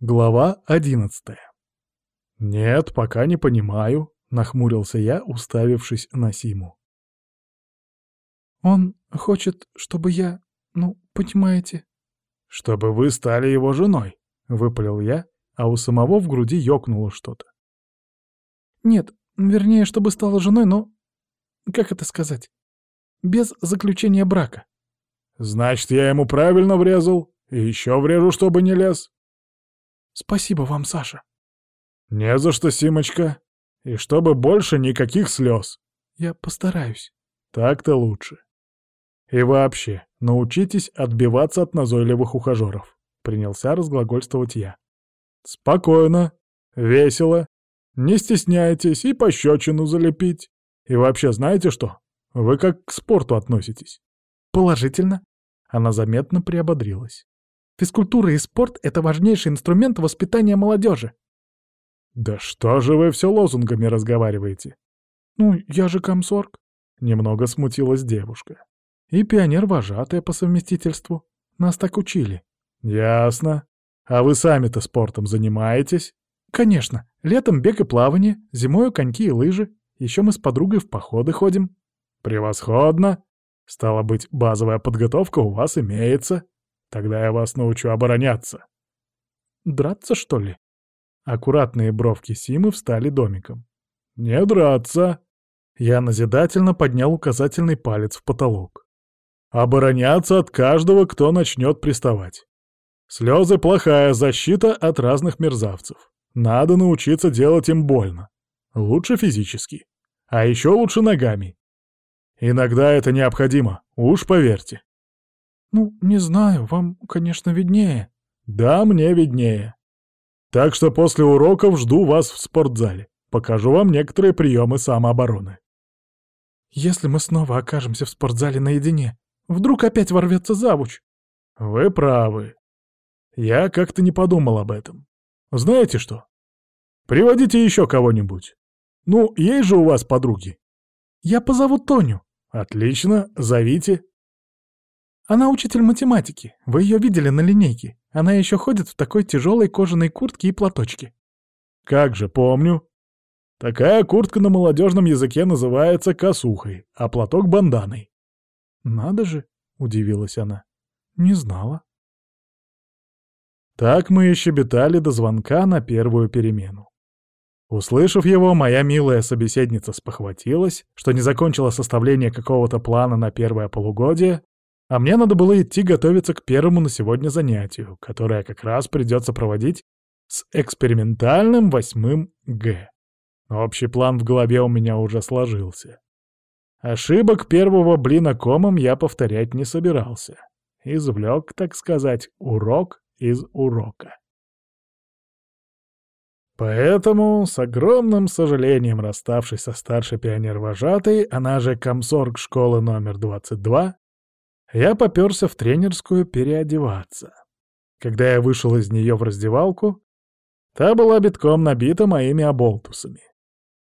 Глава одиннадцатая. «Нет, пока не понимаю», — нахмурился я, уставившись на Симу. «Он хочет, чтобы я... ну, понимаете...» «Чтобы вы стали его женой», — выпалил я, а у самого в груди ёкнуло что-то. «Нет, вернее, чтобы стала женой, но... как это сказать? Без заключения брака». «Значит, я ему правильно врезал, и еще врежу, чтобы не лез». Спасибо вам, Саша. Не за что, Симочка. И чтобы больше никаких слез. Я постараюсь. Так-то лучше. И вообще, научитесь отбиваться от назойливых ухажеров. Принялся разглагольствовать я. Спокойно, весело, не стесняйтесь и пощечину залепить. И вообще, знаете что? Вы как к спорту относитесь? Положительно. Она заметно приободрилась. Физкультура и спорт — это важнейший инструмент воспитания молодежи. «Да что же вы все лозунгами разговариваете?» «Ну, я же комсорг», — немного смутилась девушка. «И пионер-вожатая по совместительству. Нас так учили». «Ясно. А вы сами-то спортом занимаетесь?» «Конечно. Летом бег и плавание, зимою коньки и лыжи. Еще мы с подругой в походы ходим». «Превосходно. Стало быть, базовая подготовка у вас имеется». Тогда я вас научу обороняться. Драться, что ли? Аккуратные бровки Симы встали домиком. Не драться. Я назидательно поднял указательный палец в потолок. Обороняться от каждого, кто начнет приставать. Слезы — плохая защита от разных мерзавцев. Надо научиться делать им больно. Лучше физически. А еще лучше ногами. Иногда это необходимо, уж поверьте. «Ну, не знаю, вам, конечно, виднее». «Да, мне виднее. Так что после уроков жду вас в спортзале. Покажу вам некоторые приемы самообороны». «Если мы снова окажемся в спортзале наедине, вдруг опять ворвется завуч?» «Вы правы. Я как-то не подумал об этом. Знаете что? Приводите еще кого-нибудь. Ну, есть же у вас подруги?» «Я позову Тоню». «Отлично, зовите». Она учитель математики. Вы ее видели на линейке. Она еще ходит в такой тяжелой кожаной куртке и платочке. Как же, помню. Такая куртка на молодежном языке называется косухой, а платок — банданой. Надо же, — удивилась она. Не знала. Так мы и щебетали до звонка на первую перемену. Услышав его, моя милая собеседница спохватилась, что не закончила составление какого-то плана на первое полугодие, а мне надо было идти готовиться к первому на сегодня занятию, которое как раз придется проводить с экспериментальным восьмым Г. Общий план в голове у меня уже сложился. Ошибок первого блина комом я повторять не собирался. Извлек, так сказать, урок из урока. Поэтому, с огромным сожалением расставшись со старшей пионер-вожатой, она же комсорг школы номер 22, я попёрся в тренерскую переодеваться. Когда я вышел из нее в раздевалку, та была битком набита моими оболтусами.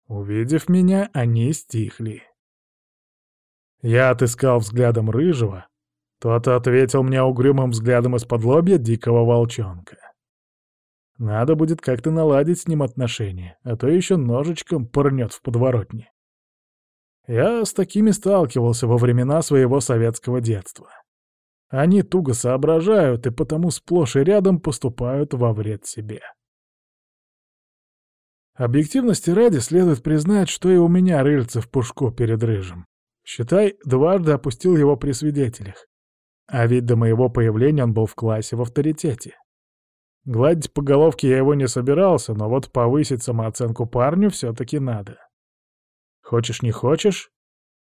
Увидев меня, они стихли. Я отыскал взглядом рыжего, тот ответил мне угрюмым взглядом из-под лобья дикого волчонка. Надо будет как-то наладить с ним отношения, а то еще ножичком пырнет в подворотне. Я с такими сталкивался во времена своего советского детства. Они туго соображают и потому сплошь и рядом поступают во вред себе. Объективности ради следует признать, что и у меня рыльце в пушку перед рыжим. Считай, дважды опустил его при свидетелях. А ведь до моего появления он был в классе в авторитете. Гладить по головке я его не собирался, но вот повысить самооценку парню все-таки надо. Хочешь не хочешь?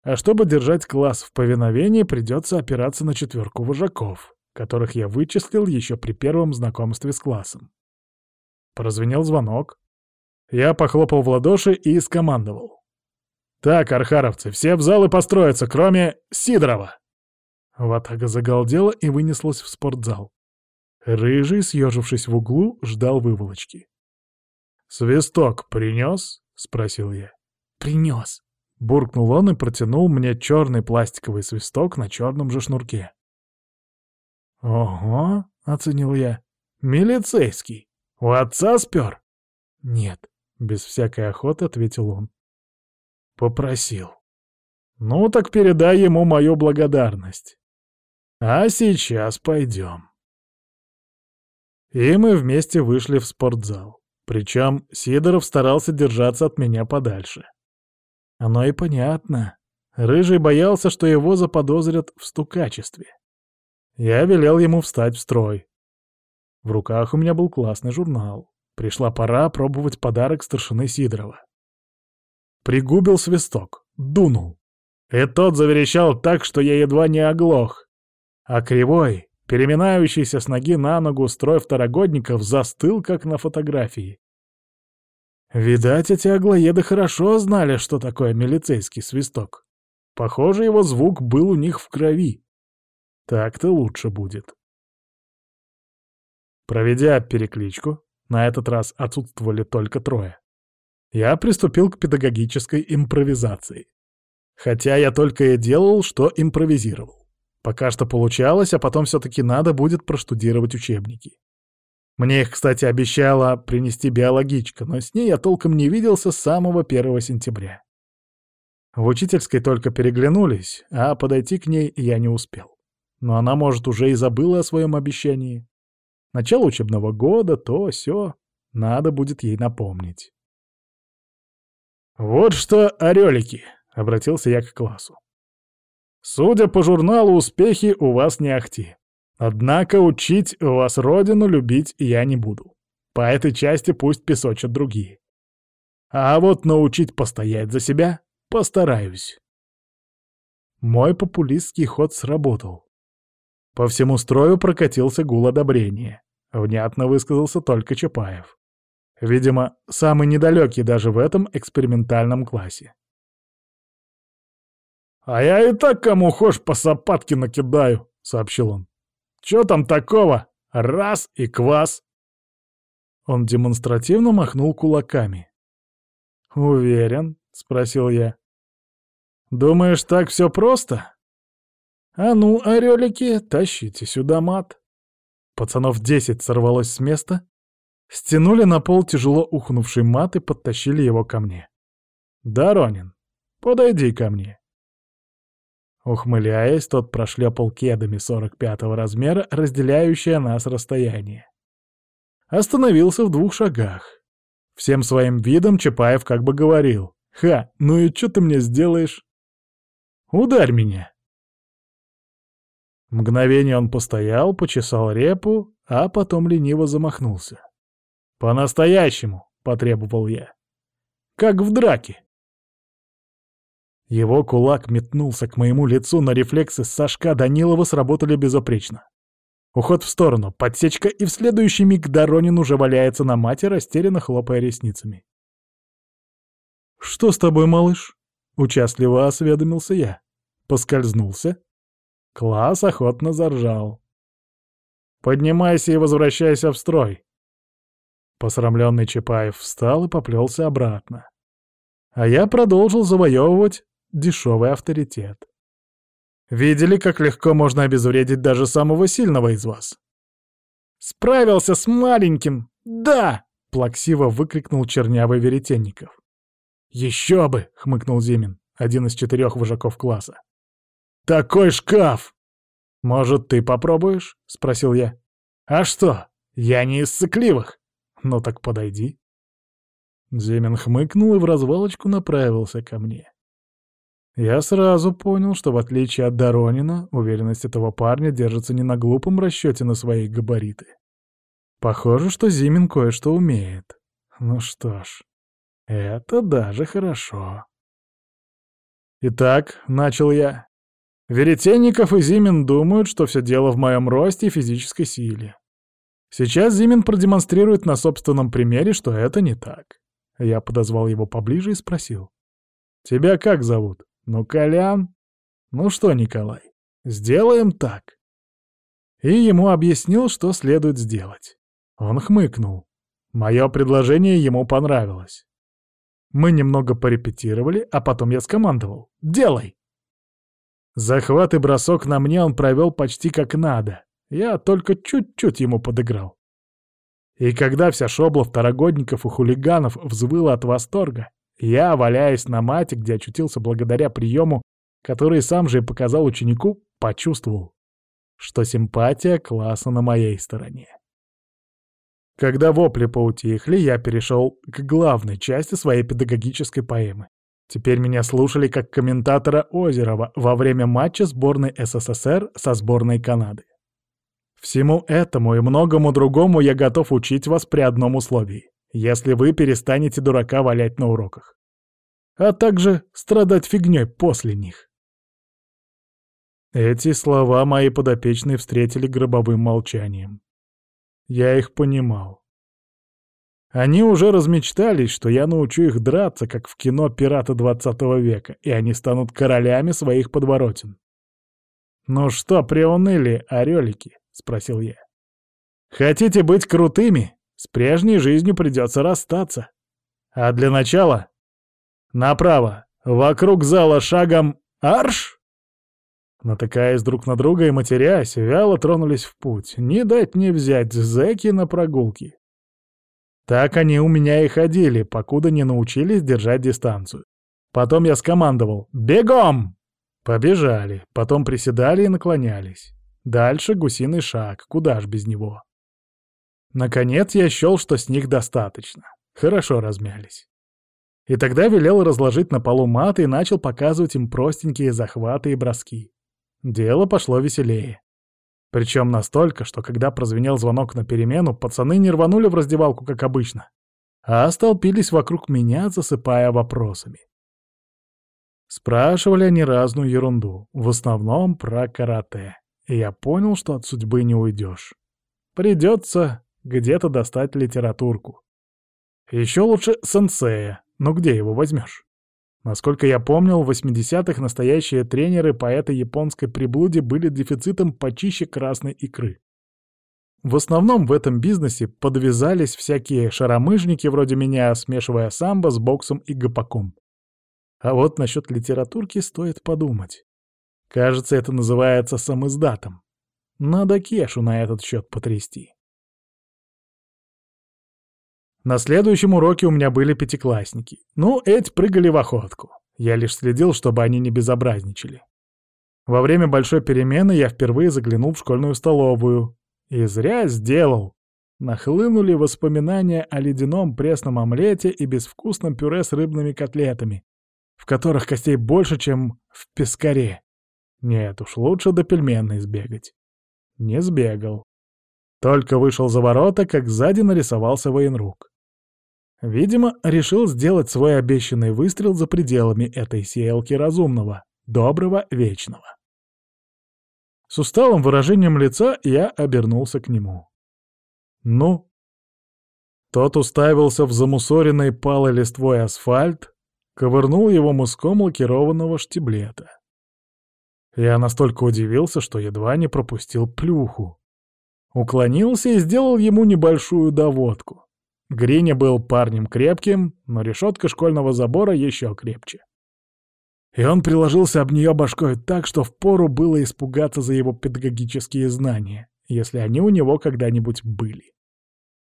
А чтобы держать класс в повиновении, придется опираться на четверку вожаков, которых я вычислил еще при первом знакомстве с классом. Прозвенел звонок. Я похлопал в ладоши и скомандовал. «Так, архаровцы, все в залы построятся, кроме Сидорова!» Ватага загалдела и вынеслась в спортзал. Рыжий, съежившись в углу, ждал выволочки. «Свисток принес?» — спросил я. «Принес», — буркнул он и протянул мне черный пластиковый свисток на черном же шнурке. «Ого», — оценил я, — «милицейский. У отца спер? Нет, без всякой охоты ответил он. Попросил. Ну так передай ему мою благодарность. А сейчас пойдем. И мы вместе вышли в спортзал. Причем Сидоров старался держаться от меня подальше. Оно и понятно. Рыжий боялся, что его заподозрят в стукачестве. Я велел ему встать в строй. В руках у меня был классный журнал. Пришла пора пробовать подарок старшины Сидорова. Пригубил свисток, дунул. И тот заверещал так, что я едва не оглох. А кривой, переминающийся с ноги на ногу строй второгодников застыл, как на фотографии. Видать, эти аглоеды хорошо знали, что такое милицейский свисток. Похоже, его звук был у них в крови. Так-то лучше будет. Проведя перекличку, на этот раз отсутствовали только трое, я приступил к педагогической импровизации. Хотя я только и делал, что импровизировал. Пока что получалось, а потом все-таки надо будет проштудировать учебники. Мне их, кстати, обещала принести биологичка, но с ней я толком не виделся с самого 1 сентября. В учительской только переглянулись, а подойти к ней я не успел. Но она, может, уже и забыла о своем обещании. Начало учебного года, то, все, надо будет ей напомнить. «Вот что, орелики!» — обратился я к классу. «Судя по журналу, успехи у вас не ахти. Однако учить вас родину любить я не буду. По этой части пусть песочат другие. А вот научить постоять за себя постараюсь». Мой популистский ход сработал. По всему строю прокатился гул одобрения. Внятно высказался только Чапаев. Видимо, самый недалекий даже в этом экспериментальном классе. «А я и так кому хошь по сапатке накидаю», — сообщил он. «Чё там такого? Раз и квас!» Он демонстративно махнул кулаками. «Уверен?» — спросил я. «Думаешь, так все просто?» «А ну, орелики, тащите сюда мат!» Пацанов десять сорвалось с места, стянули на пол тяжело ухнувший мат и подтащили его ко мне. «Доронин, подойди ко мне». Ухмыляясь, тот прошлепал кедами 45-го размера, разделяющее нас расстояние. Остановился в двух шагах. Всем своим видом Чапаев как бы говорил. «Ха, ну и что ты мне сделаешь?» «Ударь меня!» Мгновение он постоял, почесал репу, а потом лениво замахнулся. «По-настоящему!» — потребовал я. «Как в драке!» Его кулак метнулся к моему лицу, но рефлексы Сашка Данилова сработали безупречно. Уход в сторону, подсечка, и в следующий миг Доронин уже валяется на мате, растерянно хлопая ресницами. «Что с тобой, малыш?» — участливо осведомился я. Поскользнулся, Класс охотно заржал. «Поднимайся и возвращайся в строй!» Посрамленный Чапаев встал и поплелся обратно. А я продолжил завоевывать дешевый авторитет. Видели, как легко можно обезвредить даже самого сильного из вас? «Справился с маленьким! Да!» — плаксиво выкрикнул чернявый Веретенников. «Еще бы!» — хмыкнул Зимин, один из четырех вожаков класса. Такой шкаф! Может, ты попробуешь? Спросил я. А что? Я не из сыкливых. Ну так подойди. Зимин хмыкнул и в развалочку направился ко мне. Я сразу понял, что в отличие от Доронина, уверенность этого парня держится не на глупом расчете на свои габариты. Похоже, что Зимин кое-что умеет. Ну что ж, это даже хорошо. «Итак», — начал я, Веретенников и Зимин думают, что все дело в моем росте и физической силе. Сейчас Зимин продемонстрирует на собственном примере, что это не так. Я подозвал его поближе и спросил. «Тебя как зовут?» «Ну, Колян». «Ну что, Николай, сделаем так». И ему объяснил, что следует сделать. Он хмыкнул. Мое предложение ему понравилось. Мы немного порепетировали, а потом я скомандовал. «Делай!» Захват и бросок на мне он провел почти как надо. Я только чуть-чуть ему подыграл. И когда вся шобла второгодников и хулиганов взвыла от восторга, я, валяясь на мате, где очутился благодаря приему, который сам же и показал ученику, почувствовал, что симпатия класса на моей стороне. Когда вопли поутихли, я перешел к главной части своей педагогической поэмы. Теперь меня слушали как комментатора Озерова во время матча сборной СССР со сборной Канады. Всему этому и многому другому я готов учить вас при одном условии, если вы перестанете дурака валять на уроках. А также страдать фигней после них. Эти слова мои подопечные встретили гробовым молчанием. Я их понимал. Они уже размечтались, что я научу их драться, как в кино «Пираты 20 века», и они станут королями своих подворотен. «Ну что, приуныли, орелики?» — спросил я. «Хотите быть крутыми? С прежней жизнью придется расстаться. А для начала направо, вокруг зала шагом арш!» Натыкаясь друг на друга и матерясь, вяло тронулись в путь. Не дать не взять зэки на прогулки. Так они у меня и ходили, покуда не научились держать дистанцию. Потом я скомандовал «Бегом!» Побежали, потом приседали и наклонялись. Дальше гусиный шаг, куда ж без него. Наконец я счел, что с них достаточно. Хорошо размялись. И тогда велел разложить на полу маты и начал показывать им простенькие захваты и броски. Дело пошло веселее. Причем настолько, что когда прозвенел звонок на перемену, пацаны не рванули в раздевалку, как обычно, а столпились вокруг меня, засыпая вопросами. Спрашивали они разную ерунду, в основном про карате и я понял, что от судьбы не уйдешь. Придется где-то достать литературку. Еще лучше сенсея, но где его возьмешь? Насколько я помнил, в 80-х настоящие тренеры по этой японской приблуде были дефицитом почище красной икры. В основном в этом бизнесе подвязались всякие шаромыжники вроде меня, смешивая самбо с боксом и гопаком. А вот насчет литературки стоит подумать. Кажется, это называется самиздатом. Надо Кешу на этот счет потрясти. На следующем уроке у меня были пятиклассники. Ну, эти прыгали в охотку. Я лишь следил, чтобы они не безобразничали. Во время большой перемены я впервые заглянул в школьную столовую. И зря сделал. Нахлынули воспоминания о ледяном пресном омлете и безвкусном пюре с рыбными котлетами, в которых костей больше, чем в пескаре. Нет уж, лучше до пельменной сбегать. Не сбегал. Только вышел за ворота, как сзади нарисовался военрук. Видимо, решил сделать свой обещанный выстрел за пределами этой сеялки разумного, доброго, вечного. С усталым выражением лица я обернулся к нему. «Ну?» Тот уставился в замусоренный палой листвой асфальт, ковырнул его мыском лакированного штиблета. Я настолько удивился, что едва не пропустил плюху. Уклонился и сделал ему небольшую доводку. Гриня был парнем крепким, но решетка школьного забора еще крепче. И он приложился об нее башкой так, что впору было испугаться за его педагогические знания, если они у него когда-нибудь были.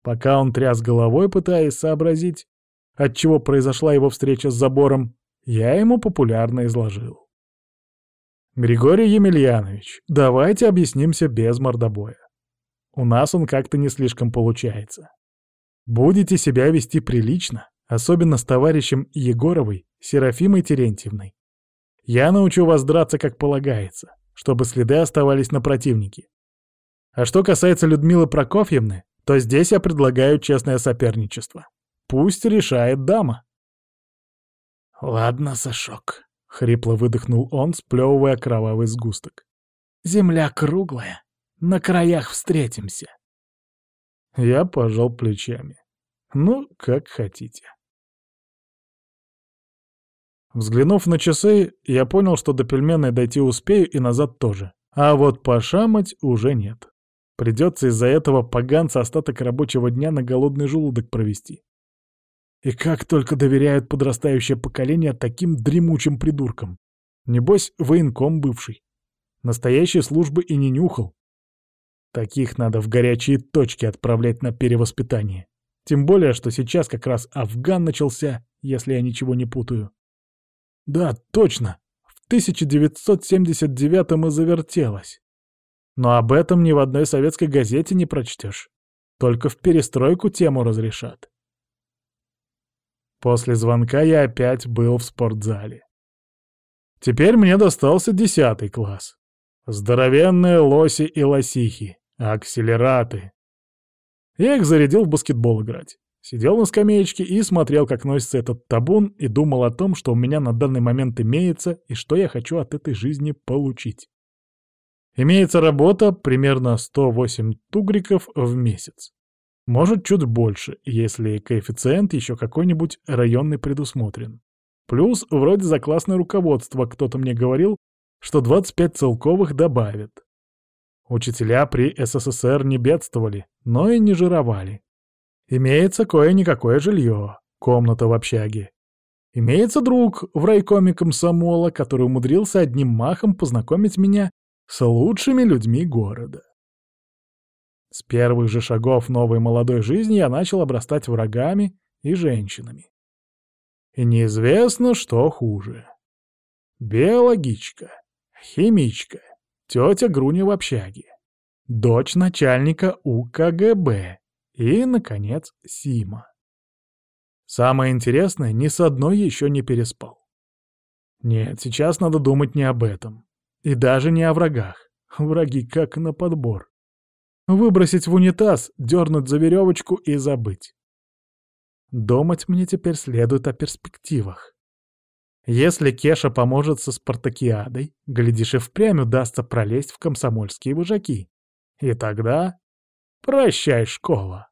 Пока он тряс головой, пытаясь сообразить, от чего произошла его встреча с забором, я ему популярно изложил. «Григорий Емельянович, давайте объяснимся без мордобоя. У нас он как-то не слишком получается. Будете себя вести прилично, особенно с товарищем Егоровой, Серафимой Терентьевной. Я научу вас драться как полагается, чтобы следы оставались на противнике. А что касается Людмилы Прокофьевны, то здесь я предлагаю честное соперничество. Пусть решает дама». «Ладно, Сашок», — хрипло выдохнул он, сплевывая кровавый сгусток. «Земля круглая. На краях встретимся». Я пожал плечами. «Ну, как хотите». Взглянув на часы, я понял, что до пельменной дойти успею и назад тоже. А вот пошамать уже нет. Придется из-за этого поганца остаток рабочего дня на голодный желудок провести. И как только доверяют подрастающее поколение таким дремучим придуркам. Небось, военком бывший. Настоящей службы и не нюхал. Таких надо в горячие точки отправлять на перевоспитание. Тем более, что сейчас как раз Афган начался, если я ничего не путаю. Да, точно, в 1979-м и завертелось. Но об этом ни в одной советской газете не прочтешь. Только в перестройку тему разрешат. После звонка я опять был в спортзале. Теперь мне достался десятый класс. Здоровенные лоси и лосихи, акселераты. Я их зарядил в баскетбол играть. Сидел на скамеечке и смотрел, как носится этот табун, и думал о том, что у меня на данный момент имеется и что я хочу от этой жизни получить. Имеется работа примерно 108 тугриков в месяц. Может, чуть больше, если коэффициент еще какой-нибудь районный предусмотрен. Плюс, вроде за классное руководство кто-то мне говорил, что 25 целковых добавят. Учителя при СССР не бедствовали, но и не жировали. Имеется кое-никакое жилье, комната в общаге. Имеется друг в райкоме комсомола, который умудрился одним махом познакомить меня с лучшими людьми города. С первых же шагов новой молодой жизни я начал обрастать врагами и женщинами. И неизвестно, что хуже. Биологичка, химичка, тетя Груня в общаге, дочь начальника УКГБ и, наконец, Сима. Самое интересное, ни с одной еще не переспал. Нет, сейчас надо думать не об этом. И даже не о врагах. Враги как на подбор. Выбросить в унитаз, дернуть за веревочку и забыть. Думать мне теперь следует о перспективах. Если Кеша поможет со спартакиадой, глядишь, и впрямь удастся пролезть в комсомольские выжаки. И тогда... Прощай, школа.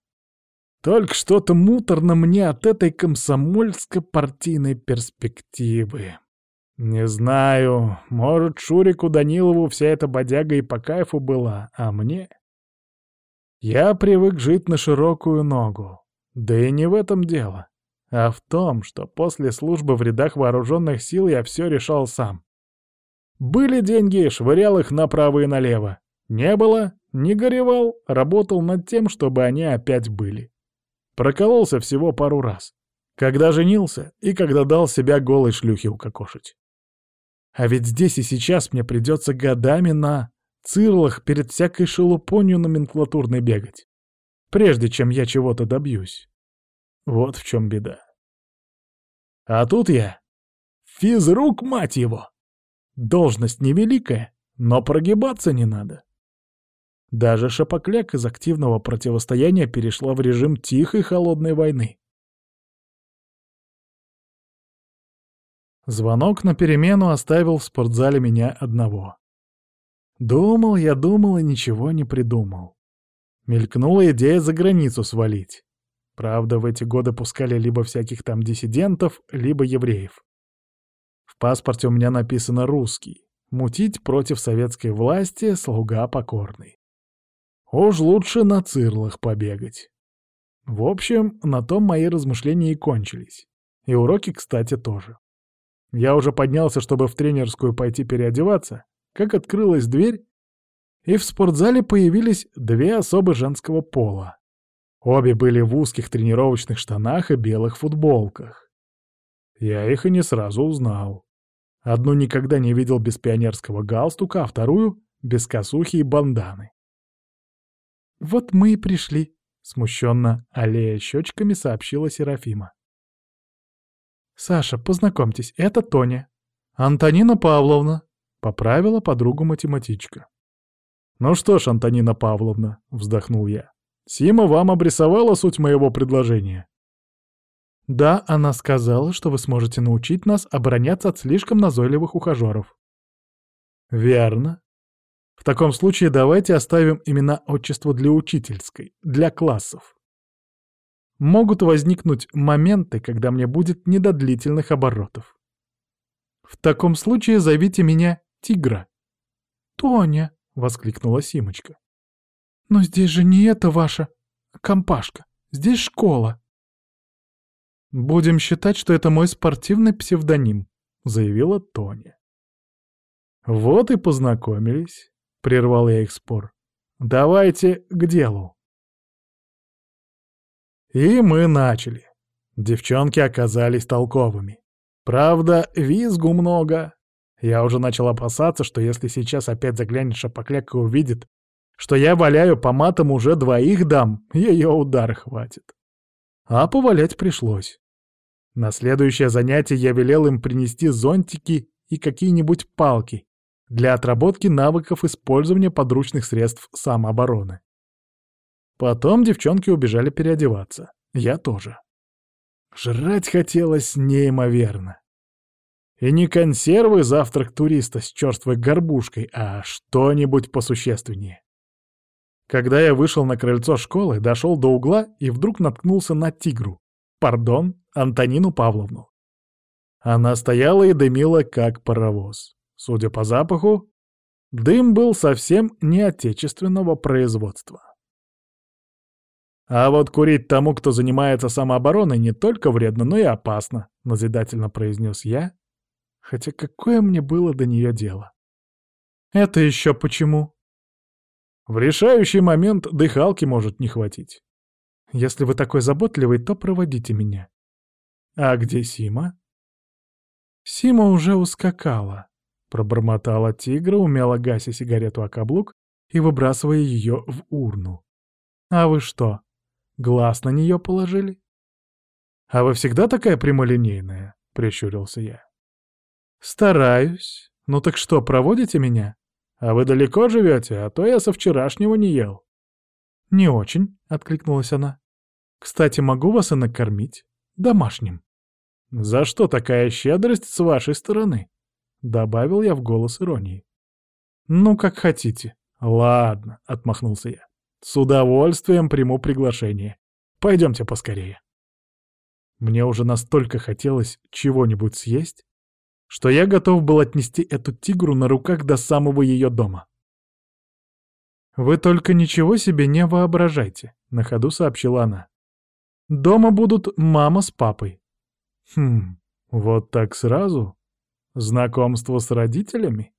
Только что-то муторно мне от этой комсомольско-партийной перспективы. Не знаю, может, Шурику Данилову вся эта бодяга и по кайфу была, а мне... Я привык жить на широкую ногу. Да и не в этом дело, а в том, что после службы в рядах вооруженных сил я все решал сам. Были деньги, швырял их направо и налево. Не было, не горевал, работал над тем, чтобы они опять были. Прокололся всего пару раз. Когда женился и когда дал себя голой шлюхе укокошить. А ведь здесь и сейчас мне придется годами на цирлах перед всякой шелупонью номенклатурной бегать, прежде чем я чего-то добьюсь. Вот в чем беда. А тут я физрук, мать его! Должность невеликая, но прогибаться не надо. Даже Шапокляк из активного противостояния перешла в режим тихой холодной войны. Звонок на перемену оставил в спортзале меня одного. Думал я, думал и ничего не придумал. Мелькнула идея за границу свалить. Правда, в эти годы пускали либо всяких там диссидентов, либо евреев. В паспорте у меня написано «русский». Мутить против советской власти слуга покорный. Уж лучше на цирлах побегать. В общем, на том мои размышления и кончились. И уроки, кстати, тоже. Я уже поднялся, чтобы в тренерскую пойти переодеваться, как открылась дверь, и в спортзале появились две особы женского пола. Обе были в узких тренировочных штанах и белых футболках. Я их и не сразу узнал. Одну никогда не видел без пионерского галстука, а вторую — без косухи и банданы. «Вот мы и пришли», — смущенно, аллея щечками, сообщила Серафима. «Саша, познакомьтесь, это Тоня. Антонина Павловна», — поправила подругу математичка. «Ну что ж, Антонина Павловна», — вздохнул я, — «Сима вам обрисовала суть моего предложения». «Да, она сказала, что вы сможете научить нас обороняться от слишком назойливых ухажеров». «Верно. В таком случае давайте оставим имена отчества для учительской, для классов. Могут возникнуть моменты, когда мне будет не до длительных оборотов. В таком случае зовите меня Тигра». «Тоня!» — воскликнула Симочка. «Но здесь же не это ваша компашка. Здесь школа». «Будем считать, что это мой спортивный псевдоним», — заявила Тоня. «Вот и познакомились», — прервал я их спор. Давайте к делу. И мы начали. Девчонки оказались толковыми. Правда, визгу много. Я уже начал опасаться, что если сейчас опять заглянет Шапокляк и увидит, что я валяю по матам уже двоих дам, ее удар хватит. А повалять пришлось. На следующее занятие я велел им принести зонтики и какие-нибудь палки для отработки навыков использования подручных средств самообороны. Потом девчонки убежали переодеваться. Я тоже. Жрать хотелось неимоверно. И не консервы завтрак туриста с черствой горбушкой, а что-нибудь посущественнее. Когда я вышел на крыльцо школы, дошел до угла и вдруг наткнулся на тигру. Пардон, Антонину Павловну. Она стояла и дымила, как паровоз. Судя по запаху, дым был совсем не отечественного производства. А вот курить тому, кто занимается самообороной, не только вредно, но и опасно, назидательно произнес я, хотя какое мне было до нее дело. Это еще почему? В решающий момент дыхалки может не хватить. Если вы такой заботливый, то проводите меня. А где Сима? Сима уже ускакала, пробормотала тигра, умело гася сигарету о каблук и выбрасывая ее в урну. А вы что, глаз на нее положили? А вы всегда такая прямолинейная? Прищурился я. Стараюсь. Ну так что, проводите меня? «А вы далеко живете, а то я со вчерашнего не ел». «Не очень», — откликнулась она. «Кстати, могу вас и накормить. Домашним». «За что такая щедрость с вашей стороны?» — добавил я в голос иронии. «Ну, как хотите». «Ладно», — отмахнулся я. «С удовольствием приму приглашение. Пойдемте поскорее». Мне уже настолько хотелось чего-нибудь съесть, что я готов был отнести эту тигру на руках до самого ее дома. «Вы только ничего себе не воображайте», — на ходу сообщила она. «Дома будут мама с папой». «Хм, вот так сразу? Знакомство с родителями?»